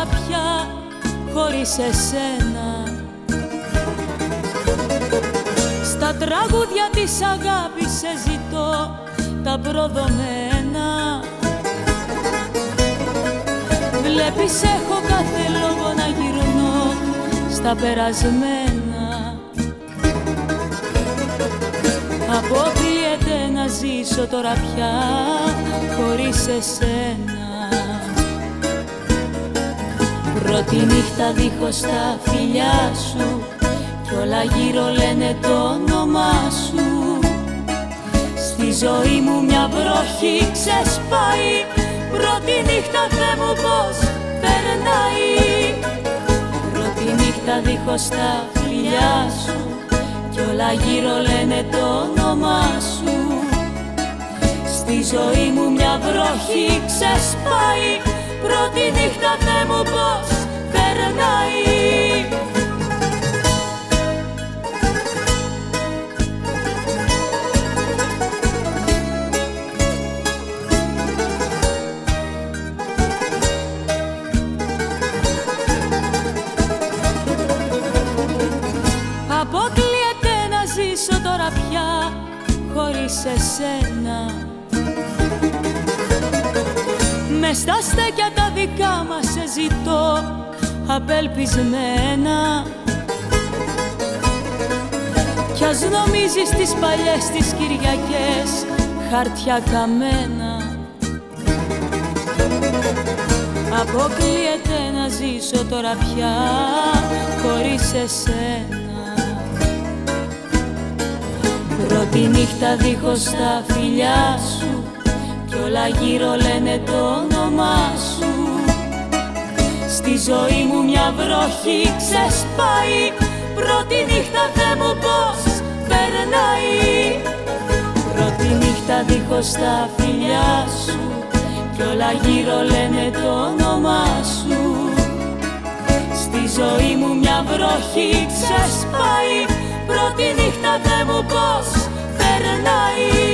τώρα πια χωρίς εσένα. Στα τραγούδια της αγάπης σε ζητώ τα προδομένα. Βλέπεις έχω κάθε λόγο να γυρνώ στα περασμένα. Αποκλείεται να ζήσω τώρα πια χωρίς εσένα Πρώτη νύχτα δίχως τα φιλιά σου κι όλα γύρω λένε το όνομά σου. Στη ζωή μου μια βροχή ξεσπάει Πρώτη νύχτα Θεέ μου πως περνάει. Πρώτη νύχτα δίχως τα φιλιά σου κι όλα γύρω λένε το όνομά σου. Στη ζωή μου μια βροχή ξεσπάει Πρώτη νύχτα Θεέ μου πια χωρίς εσένα. Με στα στέκια τα δικά μας σε ζητώ απελπισμένα. Κι ας νομίζεις τις παλιές τις Κυριακές χαρτιά καμένα. Αποκλείεται να ζήσω τώρα πια χωρίς εσένα Πρώτη νύχτα δίχως τα φιλιά σου κι όλα γύρω λένε το όνομά σου. Στη ζωή μου μια βροχή ξεσπάει. Πρώτη νύχτα Θεέ μου πως περνάει. Πρώτη νύχτα δίχως τα φιλιά σου Κι όλα γύρω λένε το όνομά σου. Στη ζωή μου μια βροχή ξεσπάει. Πρώτη νύχτα Θεέ μου πως περνάει